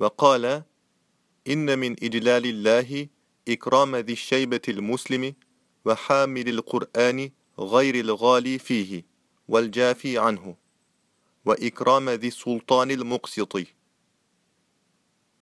وقال إن من إجلال الله إكرام ذي الشيبة المسلم وحامل القرآن غير الغالي فيه والجافي عنه وإكرام ذي السلطان المقسط.